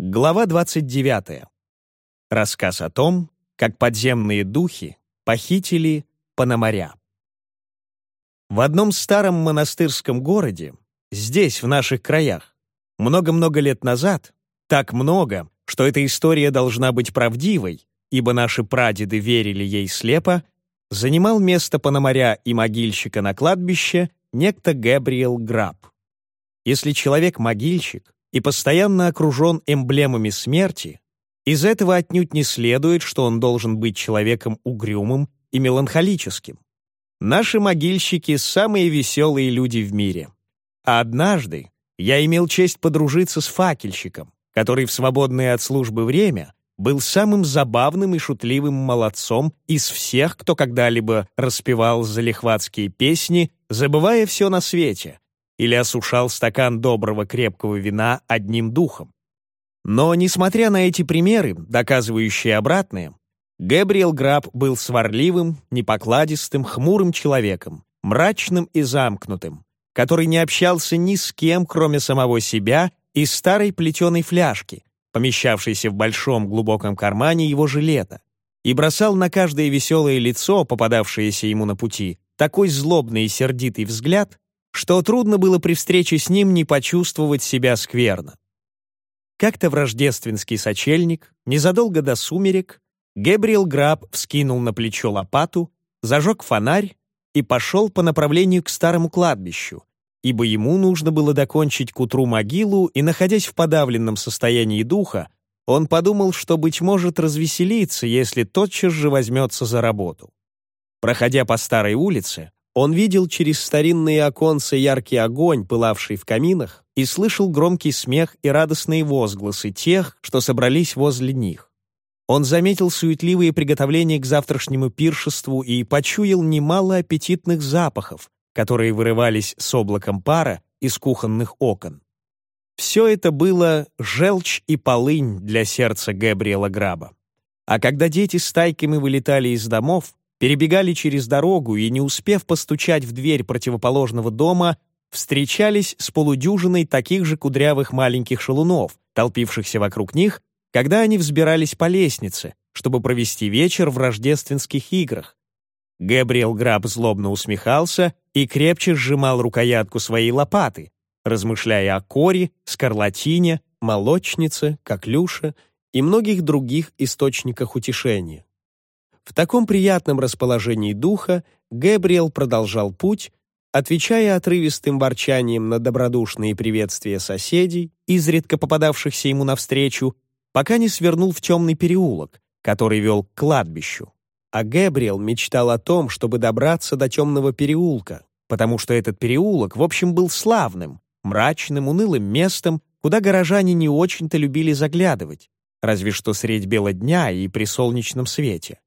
Глава 29. Рассказ о том, как подземные духи похитили Пономаря. В одном старом монастырском городе, здесь, в наших краях, много-много лет назад, так много, что эта история должна быть правдивой, ибо наши прадеды верили ей слепо, занимал место Пономаря и могильщика на кладбище некто Габриэл Граб. Если человек-могильщик, и постоянно окружен эмблемами смерти, из этого отнюдь не следует, что он должен быть человеком угрюмым и меланхолическим. Наши могильщики — самые веселые люди в мире. А однажды я имел честь подружиться с факельщиком, который в свободное от службы время был самым забавным и шутливым молодцом из всех, кто когда-либо распевал залихватские песни, забывая все на свете, или осушал стакан доброго крепкого вина одним духом. Но, несмотря на эти примеры, доказывающие обратное, Гэбриэл Граб был сварливым, непокладистым, хмурым человеком, мрачным и замкнутым, который не общался ни с кем, кроме самого себя и старой плетеной фляжки, помещавшейся в большом глубоком кармане его жилета, и бросал на каждое веселое лицо, попадавшееся ему на пути, такой злобный и сердитый взгляд, что трудно было при встрече с ним не почувствовать себя скверно. Как-то в рождественский сочельник, незадолго до сумерек, Гэбриэл Граб вскинул на плечо лопату, зажег фонарь и пошел по направлению к старому кладбищу, ибо ему нужно было докончить к утру могилу, и, находясь в подавленном состоянии духа, он подумал, что, быть может, развеселиться, если тотчас же возьмется за работу. Проходя по старой улице, он видел через старинные оконца яркий огонь, пылавший в каминах, и слышал громкий смех и радостные возгласы тех, что собрались возле них. Он заметил суетливые приготовления к завтрашнему пиршеству и почуял немало аппетитных запахов, которые вырывались с облаком пара из кухонных окон. Все это было желчь и полынь для сердца Габриэла Граба. А когда дети стайками вылетали из домов, перебегали через дорогу и, не успев постучать в дверь противоположного дома, встречались с полудюжиной таких же кудрявых маленьких шалунов, толпившихся вокруг них, когда они взбирались по лестнице, чтобы провести вечер в рождественских играх. Габриэл Граб злобно усмехался и крепче сжимал рукоятку своей лопаты, размышляя о коре, скарлатине, молочнице, коклюше и многих других источниках утешения. В таком приятном расположении духа Гэбриэл продолжал путь, отвечая отрывистым ворчанием на добродушные приветствия соседей, изредка попадавшихся ему навстречу, пока не свернул в темный переулок, который вел к кладбищу. А Гэбриэл мечтал о том, чтобы добраться до темного переулка, потому что этот переулок, в общем, был славным, мрачным, унылым местом, куда горожане не очень-то любили заглядывать, разве что средь бела дня и при солнечном свете.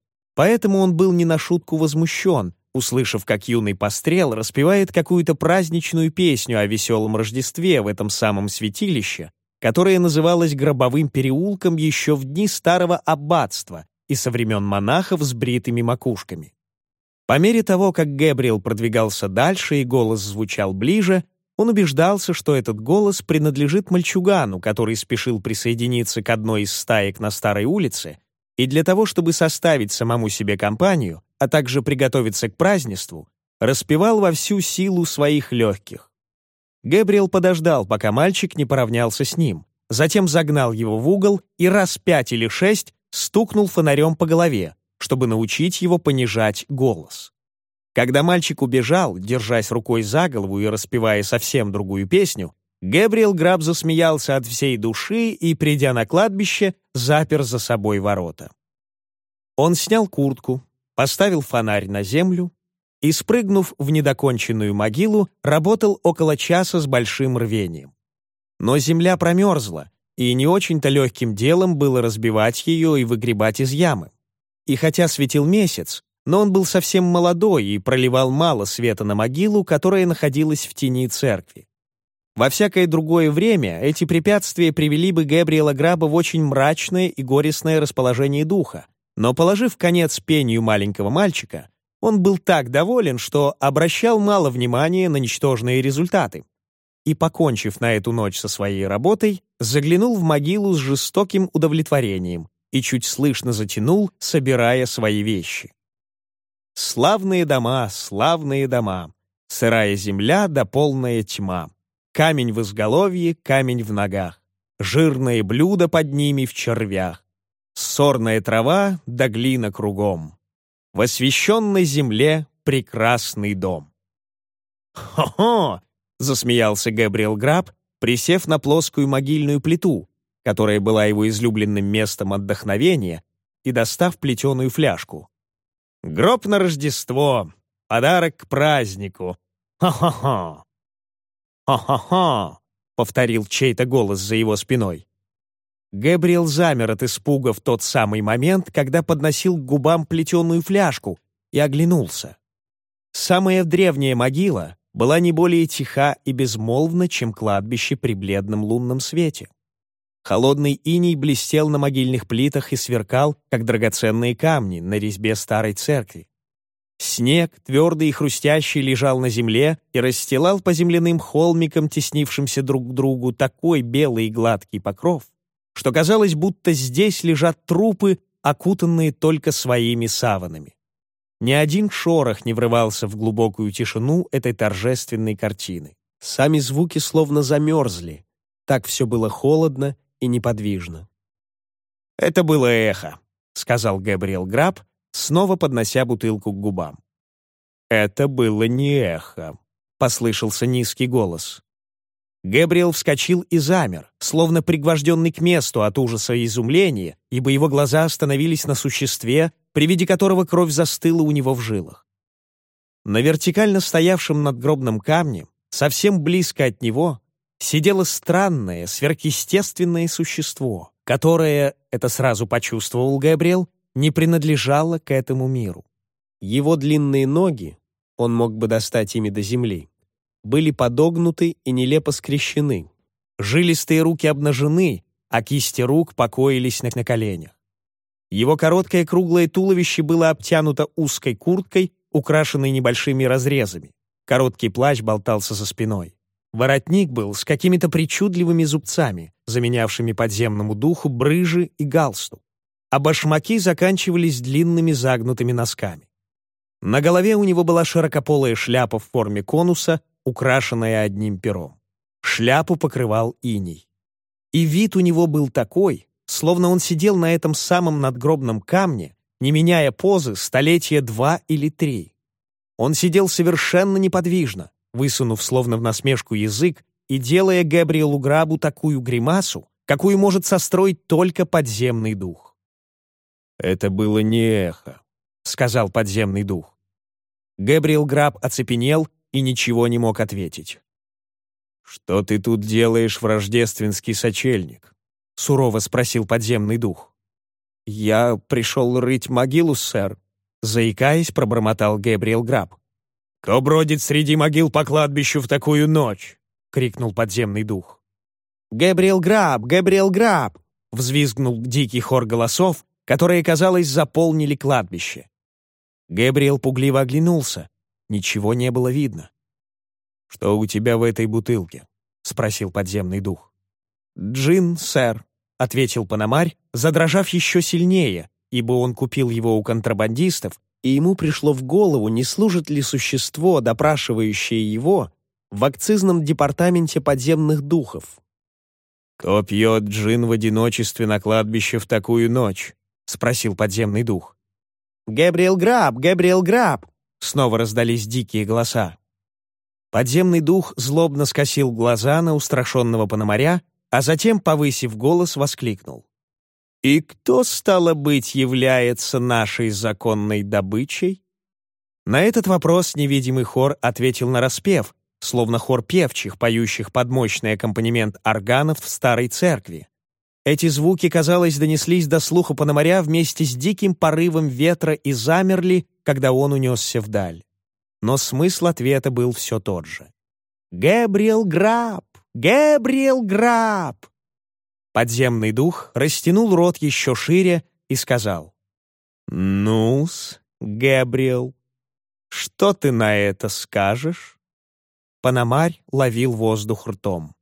Поэтому он был не на шутку возмущен, услышав, как юный пострел распевает какую-то праздничную песню о веселом Рождестве в этом самом святилище, которое называлось Гробовым переулком еще в дни старого аббатства и со времен монахов с бритыми макушками. По мере того, как Гэбриэл продвигался дальше и голос звучал ближе, он убеждался, что этот голос принадлежит мальчугану, который спешил присоединиться к одной из стаек на старой улице и для того, чтобы составить самому себе компанию, а также приготовиться к празднеству, распевал во всю силу своих легких. Гэбриэл подождал, пока мальчик не поравнялся с ним, затем загнал его в угол и раз пять или шесть стукнул фонарем по голове, чтобы научить его понижать голос. Когда мальчик убежал, держась рукой за голову и распевая совсем другую песню, Гэбриэл Граб засмеялся от всей души и, придя на кладбище, запер за собой ворота. Он снял куртку, поставил фонарь на землю и, спрыгнув в недоконченную могилу, работал около часа с большим рвением. Но земля промерзла, и не очень-то легким делом было разбивать ее и выгребать из ямы. И хотя светил месяц, но он был совсем молодой и проливал мало света на могилу, которая находилась в тени церкви. Во всякое другое время эти препятствия привели бы Габриэла Граба в очень мрачное и горестное расположение духа, но, положив конец пению маленького мальчика, он был так доволен, что обращал мало внимания на ничтожные результаты. и, покончив на эту ночь со своей работой, заглянул в могилу с жестоким удовлетворением и чуть слышно затянул, собирая свои вещи. Славные дома, славные дома, сырая земля да полная тьма, камень в изголовье, камень в ногах, жирное блюдо под ними в червях, сорная трава да глина кругом. В освященной земле прекрасный дом. «Хо-хо!» — засмеялся Габриэл Граб, присев на плоскую могильную плиту, которая была его излюбленным местом отдохновения, и достав плетеную фляжку. «Гроб на Рождество! Подарок к празднику! Ха-ха-ха!» «Ха-ха-ха!» — повторил чей-то голос за его спиной. Гэбриэл замер от испуга в тот самый момент, когда подносил к губам плетеную фляжку и оглянулся. Самая древняя могила была не более тиха и безмолвна, чем кладбище при бледном лунном свете. Холодный иней блестел на могильных плитах и сверкал, как драгоценные камни на резьбе старой церкви. Снег, твердый и хрустящий, лежал на земле и расстилал по земляным холмикам, теснившимся друг к другу, такой белый и гладкий покров, что казалось, будто здесь лежат трупы, окутанные только своими саванами. Ни один шорох не врывался в глубокую тишину этой торжественной картины. Сами звуки словно замерзли. Так все было холодно и неподвижно. «Это было эхо», — сказал Габриэл Граб, снова поднося бутылку к губам. «Это было не эхо», — послышался низкий голос. Гэбриэл вскочил и замер, словно пригвожденный к месту от ужаса и изумления, ибо его глаза остановились на существе, при виде которого кровь застыла у него в жилах. На вертикально стоявшем надгробном камне, совсем близко от него, сидело странное, сверхъестественное существо, которое, это сразу почувствовал Габриэл, не принадлежало к этому миру. Его длинные ноги, он мог бы достать ими до земли, были подогнуты и нелепо скрещены. Жилистые руки обнажены, а кисти рук покоились на, на коленях. Его короткое круглое туловище было обтянуто узкой курткой, украшенной небольшими разрезами. Короткий плащ болтался за спиной. Воротник был с какими-то причудливыми зубцами, заменявшими подземному духу брыжи и галстук, а башмаки заканчивались длинными загнутыми носками. На голове у него была широкополая шляпа в форме конуса украшенная одним пером. Шляпу покрывал иней. И вид у него был такой, словно он сидел на этом самом надгробном камне, не меняя позы столетия два или три. Он сидел совершенно неподвижно, высунув словно в насмешку язык и делая Габриэлу Грабу такую гримасу, какую может состроить только подземный дух. «Это было не эхо», — сказал подземный дух. Габриэл Граб оцепенел и ничего не мог ответить. «Что ты тут делаешь в рождественский сочельник?» — сурово спросил подземный дух. «Я пришел рыть могилу, сэр», — заикаясь, пробормотал Гэбриэл Граб. «Кто бродит среди могил по кладбищу в такую ночь?» — крикнул подземный дух. «Гэбриэл Граб! Гэбриэл Граб!» — взвизгнул дикий хор голосов, которые, казалось, заполнили кладбище. Гэбриэл пугливо оглянулся, Ничего не было видно. «Что у тебя в этой бутылке?» — спросил подземный дух. «Джин, сэр», — ответил Панамарь, задрожав еще сильнее, ибо он купил его у контрабандистов, и ему пришло в голову, не служит ли существо, допрашивающее его, в акцизном департаменте подземных духов. «Кто пьет джин в одиночестве на кладбище в такую ночь?» — спросил подземный дух. «Габриэл Граб! Габриэл Граб!» Снова раздались дикие голоса. Подземный дух злобно скосил глаза на устрашенного пономаря, а затем, повысив голос, воскликнул. «И кто, стало быть, является нашей законной добычей?» На этот вопрос невидимый хор ответил на распев, словно хор певчих, поющих под мощный аккомпанемент органов в старой церкви. Эти звуки, казалось, донеслись до слуха Пономаря вместе с диким порывом ветра и замерли, когда он унесся вдаль. Но смысл ответа был все тот же. «Гэбриэл Граб! Гэбриэл Граб!» Подземный дух растянул рот еще шире и сказал. «Ну-с, Гэбриэл, что ты на это скажешь?» Панамарь ловил воздух ртом.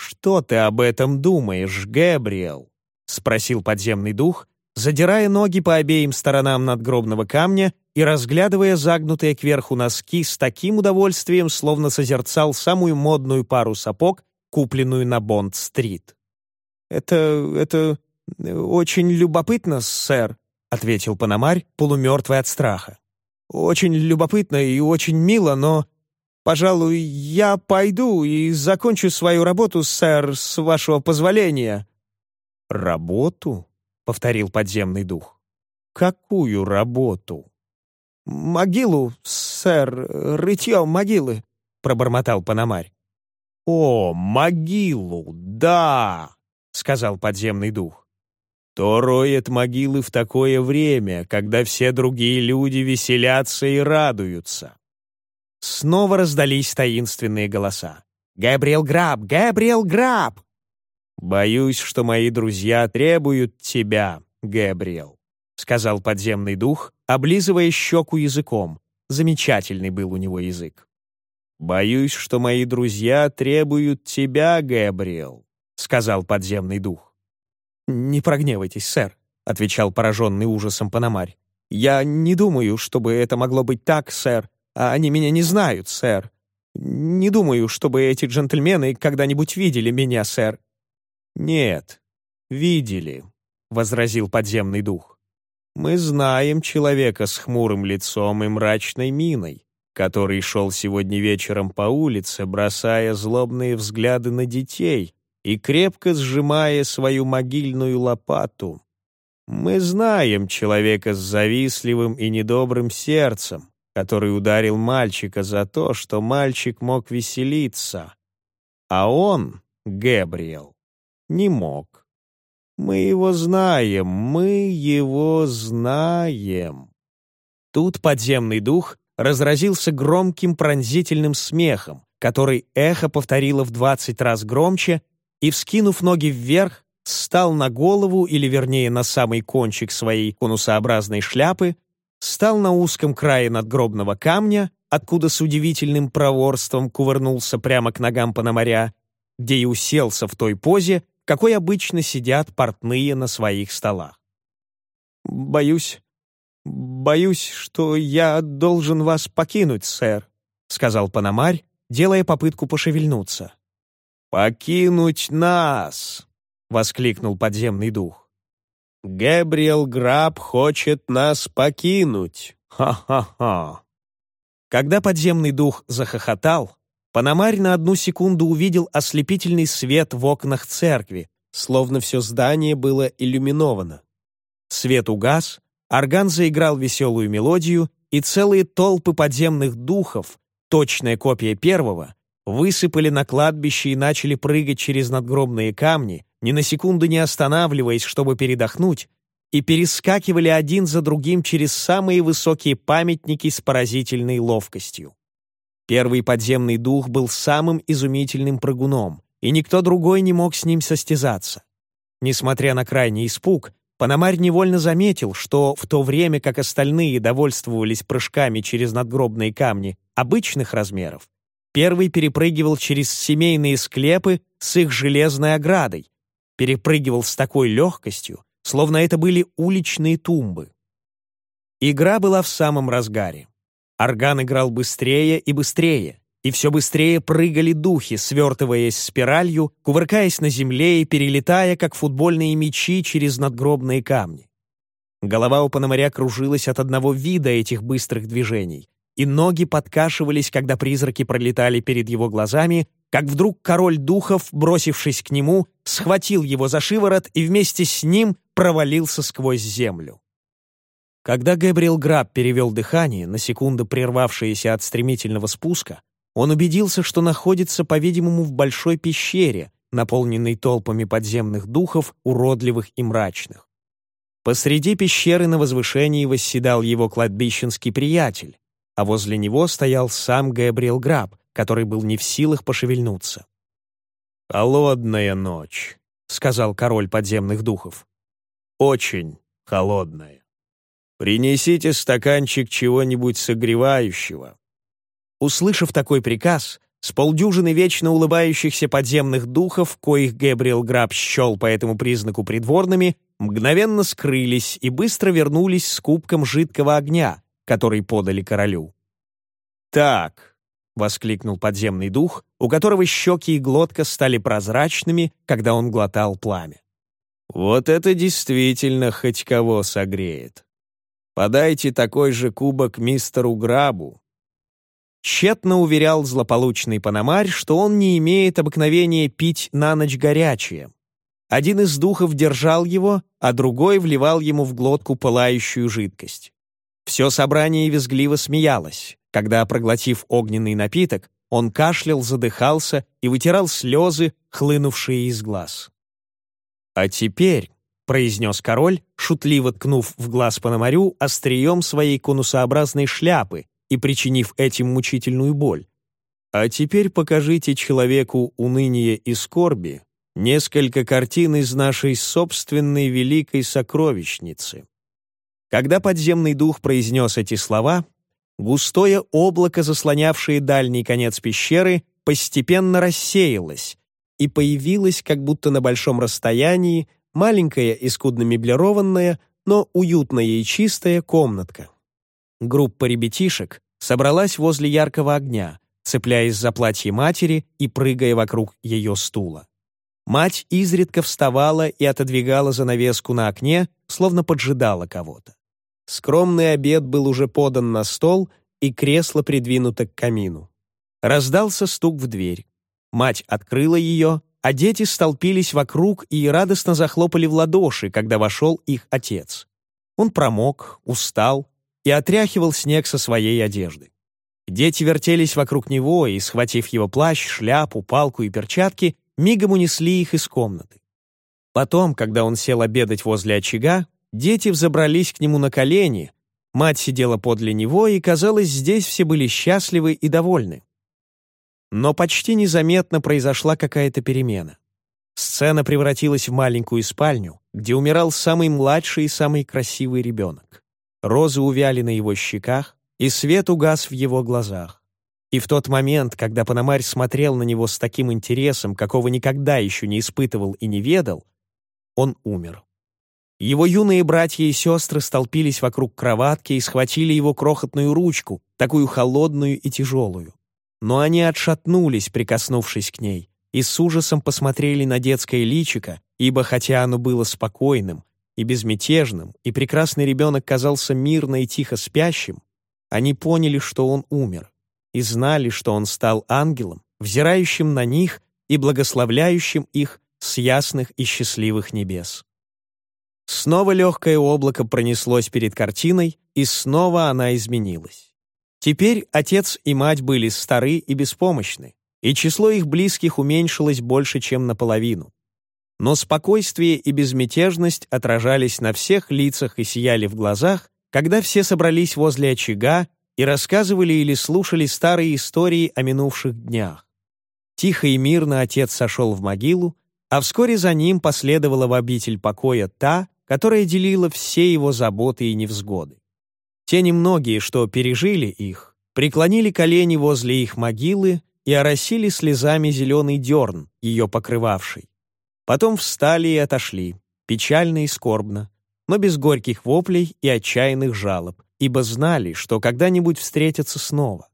«Что ты об этом думаешь, Гэбриэл?» — спросил подземный дух, задирая ноги по обеим сторонам надгробного камня и разглядывая загнутые кверху носки с таким удовольствием, словно созерцал самую модную пару сапог, купленную на Бонд-стрит. «Это... это... очень любопытно, сэр», — ответил Панамарь, полумертвый от страха. «Очень любопытно и очень мило, но, пожалуй, я пойду и закончу свою работу, сэр, с вашего позволения». «Работу?» — повторил подземный дух. «Какую работу?» «Могилу, сэр, рытье могилы», — пробормотал Панамарь. «О, могилу, да!» — сказал подземный дух. «То роет могилы в такое время, когда все другие люди веселятся и радуются». Снова раздались таинственные голоса. «Габриэл Граб! Габриэл Граб!» «Боюсь, что мои друзья требуют тебя, Габриэл», — сказал подземный дух, облизывая щеку языком. Замечательный был у него язык. «Боюсь, что мои друзья требуют тебя, Габриэл», — сказал подземный дух. «Не прогневайтесь, сэр», — отвечал пораженный ужасом Панамарь. «Я не думаю, чтобы это могло быть так, сэр. А они меня не знают, сэр. Не думаю, чтобы эти джентльмены когда-нибудь видели меня, сэр. «Нет, видели», — возразил подземный дух. «Мы знаем человека с хмурым лицом и мрачной миной, который шел сегодня вечером по улице, бросая злобные взгляды на детей и крепко сжимая свою могильную лопату. Мы знаем человека с завистливым и недобрым сердцем, который ударил мальчика за то, что мальчик мог веселиться. А он, Гэбриэл, не мог. Мы его знаем, мы его знаем. Тут подземный дух разразился громким пронзительным смехом, который эхо повторило в двадцать раз громче, и, вскинув ноги вверх, встал на голову, или вернее на самый кончик своей конусообразной шляпы, стал на узком крае надгробного камня, откуда с удивительным проворством кувырнулся прямо к ногам Пономаря, где и уселся в той позе, какой обычно сидят портные на своих столах. «Боюсь, боюсь, что я должен вас покинуть, сэр», — сказал Панамарь, делая попытку пошевельнуться. «Покинуть нас!» — воскликнул подземный дух. «Гэбриэл Граб хочет нас покинуть! Ха-ха-ха!» Когда подземный дух захохотал, Панамарь на одну секунду увидел ослепительный свет в окнах церкви, словно все здание было иллюминовано. Свет угас, орган заиграл веселую мелодию, и целые толпы подземных духов, точная копия первого, высыпали на кладбище и начали прыгать через надгробные камни, ни на секунду не останавливаясь, чтобы передохнуть, и перескакивали один за другим через самые высокие памятники с поразительной ловкостью. Первый подземный дух был самым изумительным прыгуном, и никто другой не мог с ним состязаться. Несмотря на крайний испуг, Панамарь невольно заметил, что в то время как остальные довольствовались прыжками через надгробные камни обычных размеров, первый перепрыгивал через семейные склепы с их железной оградой, перепрыгивал с такой легкостью, словно это были уличные тумбы. Игра была в самом разгаре. Орган играл быстрее и быстрее, и все быстрее прыгали духи, свертываясь спиралью, кувыркаясь на земле и перелетая, как футбольные мячи, через надгробные камни. Голова у Пономаря кружилась от одного вида этих быстрых движений, и ноги подкашивались, когда призраки пролетали перед его глазами, как вдруг король духов, бросившись к нему, схватил его за шиворот и вместе с ним провалился сквозь землю. Когда Гэбриэл Граб перевел дыхание, на секунду прервавшееся от стремительного спуска, он убедился, что находится, по-видимому, в большой пещере, наполненной толпами подземных духов, уродливых и мрачных. Посреди пещеры на возвышении восседал его кладбищенский приятель, а возле него стоял сам Гэбриэл Граб, который был не в силах пошевельнуться. «Холодная ночь», — сказал король подземных духов. «Очень холодная». Принесите стаканчик чего-нибудь согревающего». Услышав такой приказ, с полдюжины вечно улыбающихся подземных духов, коих Гэбриэл Граб счел по этому признаку придворными, мгновенно скрылись и быстро вернулись с кубком жидкого огня, который подали королю. «Так», — воскликнул подземный дух, у которого щеки и глотка стали прозрачными, когда он глотал пламя. «Вот это действительно хоть кого согреет. Подайте такой же кубок мистеру Грабу, Тщетно уверял злополучный Панамарь, что он не имеет обыкновения пить на ночь горячее. Один из духов держал его, а другой вливал ему в глотку пылающую жидкость. Все собрание визгливо смеялось, когда, проглотив огненный напиток, он кашлял, задыхался и вытирал слезы, хлынувшие из глаз. «А теперь», — произнес король, шутливо ткнув в глаз Пономарю острием своей конусообразной шляпы, и причинив этим мучительную боль. А теперь покажите человеку уныния и скорби несколько картин из нашей собственной великой сокровищницы. Когда подземный дух произнес эти слова, густое облако, заслонявшее дальний конец пещеры, постепенно рассеялось, и появилась, как будто на большом расстоянии, маленькая и скудно меблированная, но уютная и чистая комнатка. Группа ребятишек собралась возле яркого огня, цепляясь за платье матери и прыгая вокруг ее стула. Мать изредка вставала и отодвигала занавеску на окне, словно поджидала кого-то. Скромный обед был уже подан на стол, и кресло придвинуто к камину. Раздался стук в дверь. Мать открыла ее, а дети столпились вокруг и радостно захлопали в ладоши, когда вошел их отец. Он промок, устал, и отряхивал снег со своей одежды. Дети вертелись вокруг него и, схватив его плащ, шляпу, палку и перчатки, мигом унесли их из комнаты. Потом, когда он сел обедать возле очага, дети взобрались к нему на колени, мать сидела подле него, и, казалось, здесь все были счастливы и довольны. Но почти незаметно произошла какая-то перемена. Сцена превратилась в маленькую спальню, где умирал самый младший и самый красивый ребенок. Розы увяли на его щеках, и свет угас в его глазах. И в тот момент, когда Пономарь смотрел на него с таким интересом, какого никогда еще не испытывал и не ведал, он умер. Его юные братья и сестры столпились вокруг кроватки и схватили его крохотную ручку, такую холодную и тяжелую. Но они отшатнулись, прикоснувшись к ней, и с ужасом посмотрели на детское личико, ибо хотя оно было спокойным, и безмятежным, и прекрасный ребенок казался мирно и тихо спящим, они поняли, что он умер, и знали, что он стал ангелом, взирающим на них и благословляющим их с ясных и счастливых небес. Снова легкое облако пронеслось перед картиной, и снова она изменилась. Теперь отец и мать были стары и беспомощны, и число их близких уменьшилось больше, чем наполовину но спокойствие и безмятежность отражались на всех лицах и сияли в глазах, когда все собрались возле очага и рассказывали или слушали старые истории о минувших днях. Тихо и мирно отец сошел в могилу, а вскоре за ним последовала в обитель покоя та, которая делила все его заботы и невзгоды. Те немногие, что пережили их, преклонили колени возле их могилы и оросили слезами зеленый дерн, ее покрывавший. Потом встали и отошли, печально и скорбно, но без горьких воплей и отчаянных жалоб, ибо знали, что когда-нибудь встретятся снова.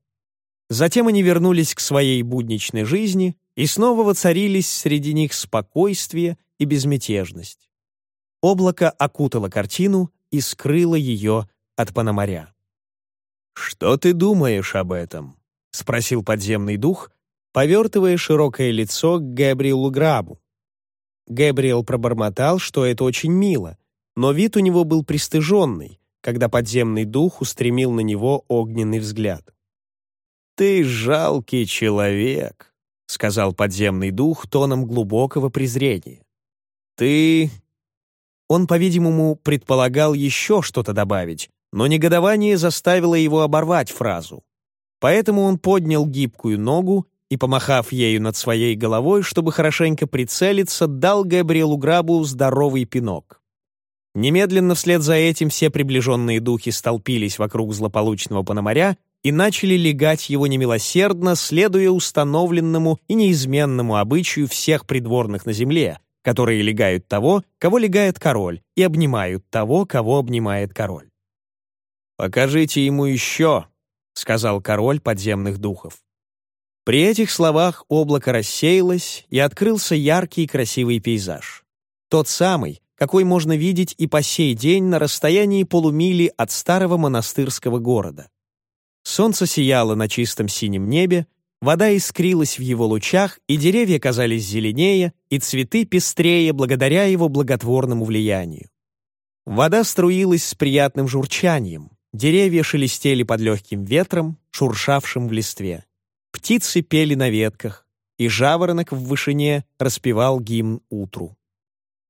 Затем они вернулись к своей будничной жизни, и снова воцарились среди них спокойствие и безмятежность. Облако окутало картину и скрыло ее от Пономаря. «Что ты думаешь об этом?» — спросил подземный дух, повертывая широкое лицо к Габриэлу Грабу, Гэбриэл пробормотал, что это очень мило, но вид у него был пристыженный, когда подземный дух устремил на него огненный взгляд. «Ты жалкий человек», — сказал подземный дух тоном глубокого презрения. «Ты...» Он, по-видимому, предполагал еще что-то добавить, но негодование заставило его оборвать фразу. Поэтому он поднял гибкую ногу и, помахав ею над своей головой, чтобы хорошенько прицелиться, дал Габриэлу Грабу здоровый пинок. Немедленно вслед за этим все приближенные духи столпились вокруг злополучного Пономаря и начали легать его немилосердно, следуя установленному и неизменному обычаю всех придворных на земле, которые легают того, кого легает король, и обнимают того, кого обнимает король. «Покажите ему еще», — сказал король подземных духов. При этих словах облако рассеялось, и открылся яркий и красивый пейзаж. Тот самый, какой можно видеть и по сей день на расстоянии полумили от старого монастырского города. Солнце сияло на чистом синем небе, вода искрилась в его лучах, и деревья казались зеленее, и цветы пестрее благодаря его благотворному влиянию. Вода струилась с приятным журчанием, деревья шелестели под легким ветром, шуршавшим в листве. Птицы пели на ветках, и жаворонок в вышине распевал гимн утру.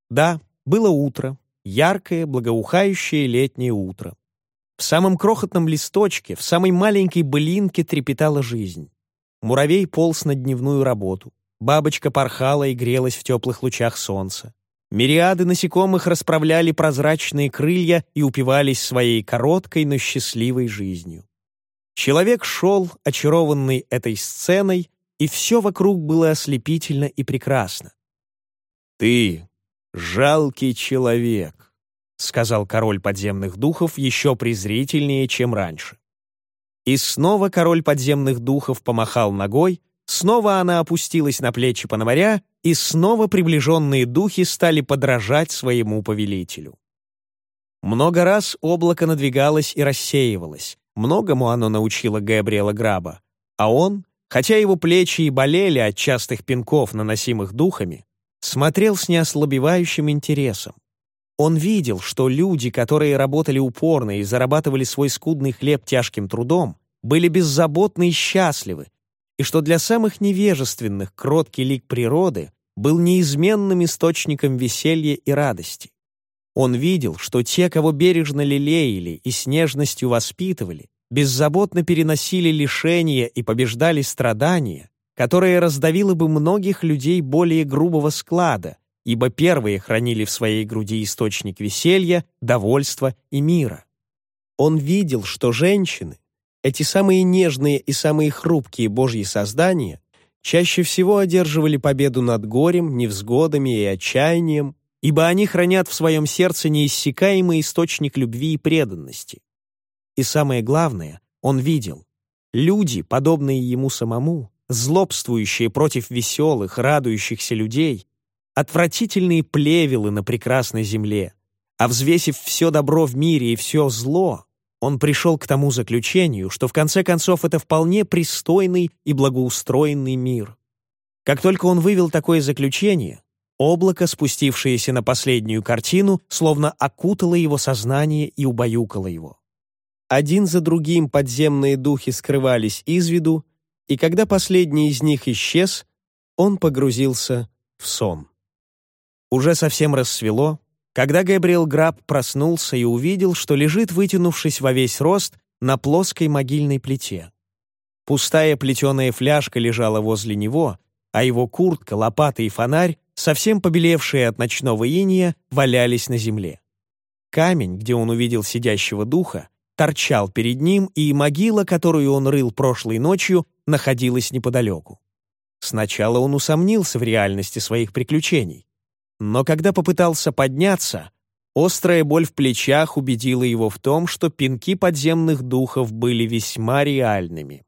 Да, было утро, яркое, благоухающее летнее утро. В самом крохотном листочке, в самой маленькой былинке трепетала жизнь. Муравей полз на дневную работу. Бабочка порхала и грелась в теплых лучах солнца. Мириады насекомых расправляли прозрачные крылья и упивались своей короткой, но счастливой жизнью. Человек шел, очарованный этой сценой, и все вокруг было ослепительно и прекрасно. «Ты жалкий человек», — сказал король подземных духов еще презрительнее, чем раньше. И снова король подземных духов помахал ногой, снова она опустилась на плечи Пономаря, и снова приближенные духи стали подражать своему повелителю. Много раз облако надвигалось и рассеивалось, многому оно научило Габриэла Граба, а он, хотя его плечи и болели от частых пинков, наносимых духами, смотрел с неослабевающим интересом. Он видел, что люди, которые работали упорно и зарабатывали свой скудный хлеб тяжким трудом, были беззаботны и счастливы, и что для самых невежественных кроткий лик природы был неизменным источником веселья и радости. Он видел, что те, кого бережно лелеяли и с нежностью воспитывали, беззаботно переносили лишения и побеждали страдания, которое раздавило бы многих людей более грубого склада, ибо первые хранили в своей груди источник веселья, довольства и мира. Он видел, что женщины, эти самые нежные и самые хрупкие Божьи создания, чаще всего одерживали победу над горем, невзгодами и отчаянием, ибо они хранят в своем сердце неиссякаемый источник любви и преданности. И самое главное, он видел, люди, подобные ему самому, злобствующие против веселых, радующихся людей, отвратительные плевелы на прекрасной земле, а взвесив все добро в мире и все зло, он пришел к тому заключению, что в конце концов это вполне пристойный и благоустроенный мир. Как только он вывел такое заключение, облако, спустившееся на последнюю картину, словно окутало его сознание и убаюкало его. Один за другим подземные духи скрывались из виду, и когда последний из них исчез, он погрузился в сон. Уже совсем рассвело, когда Габриэл Граб проснулся и увидел, что лежит, вытянувшись во весь рост, на плоской могильной плите. Пустая плетеная фляжка лежала возле него, а его куртка, лопата и фонарь, совсем побелевшие от ночного иния, валялись на земле. Камень, где он увидел сидящего духа, торчал перед ним, и могила, которую он рыл прошлой ночью, находилась неподалеку. Сначала он усомнился в реальности своих приключений. Но когда попытался подняться, острая боль в плечах убедила его в том, что пинки подземных духов были весьма реальными.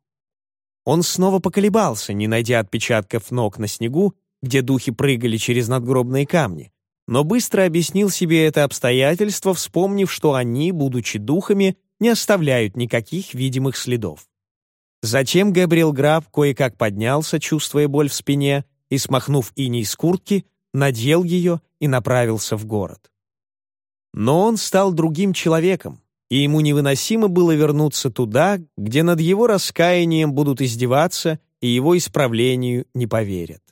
Он снова поколебался, не найдя отпечатков ног на снегу, где духи прыгали через надгробные камни, но быстро объяснил себе это обстоятельство, вспомнив, что они, будучи духами, не оставляют никаких видимых следов. Затем Габриэл Граф кое-как поднялся, чувствуя боль в спине, и, смахнув иней с куртки, надел ее и направился в город. Но он стал другим человеком, и ему невыносимо было вернуться туда, где над его раскаянием будут издеваться и его исправлению не поверят.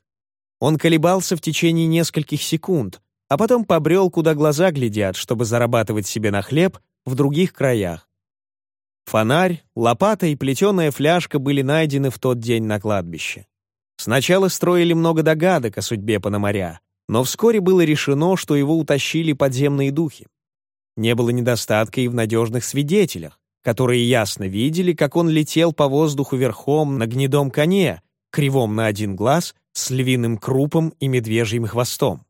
Он колебался в течение нескольких секунд, а потом побрел, куда глаза глядят, чтобы зарабатывать себе на хлеб в других краях. Фонарь, лопата и плетеная фляжка были найдены в тот день на кладбище. Сначала строили много догадок о судьбе Пономаря, но вскоре было решено, что его утащили подземные духи. Не было недостатка и в надежных свидетелях, которые ясно видели, как он летел по воздуху верхом на гнедом коне, кривом на один глаз, с львиным крупом и медвежьим хвостом.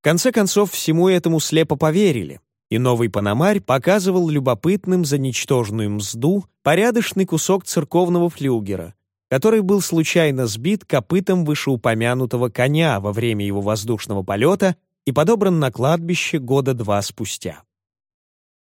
В конце концов, всему этому слепо поверили, и новый Панамарь показывал любопытным за ничтожную мзду порядочный кусок церковного флюгера, который был случайно сбит копытом вышеупомянутого коня во время его воздушного полета и подобран на кладбище года два спустя.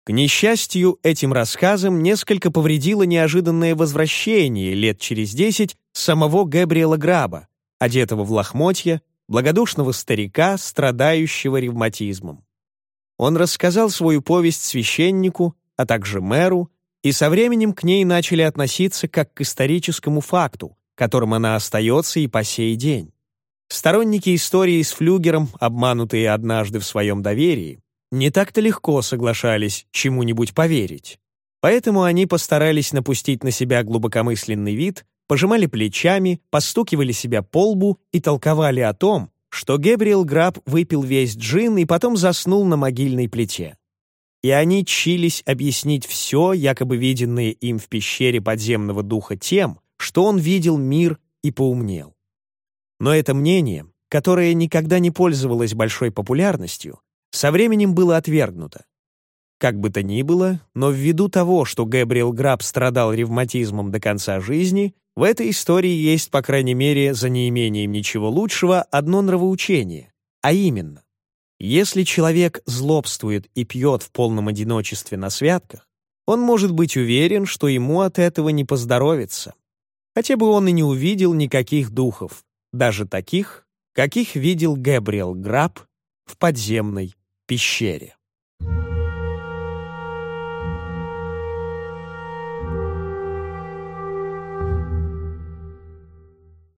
К несчастью, этим рассказом несколько повредило неожиданное возвращение лет через десять самого Габриэла Граба, одетого в лохмотья, благодушного старика, страдающего ревматизмом. Он рассказал свою повесть священнику, а также мэру, и со временем к ней начали относиться как к историческому факту, которым она остается и по сей день. Сторонники истории с Флюгером, обманутые однажды в своем доверии, не так-то легко соглашались чему-нибудь поверить. Поэтому они постарались напустить на себя глубокомысленный вид, пожимали плечами, постукивали себя по лбу и толковали о том, что Гэбриэл Граб выпил весь джин и потом заснул на могильной плите. И они чились объяснить все, якобы виденное им в пещере подземного духа тем, что он видел мир и поумнел. Но это мнение, которое никогда не пользовалось большой популярностью, со временем было отвергнуто. Как бы то ни было, но ввиду того, что Гэбриэл Граб страдал ревматизмом до конца жизни, в этой истории есть, по крайней мере, за неимением ничего лучшего, одно нравоучение, а именно, если человек злобствует и пьет в полном одиночестве на святках, он может быть уверен, что ему от этого не поздоровится. Хотя бы он и не увидел никаких духов, даже таких, каких видел Гэбриэл Граб в подземной пещере.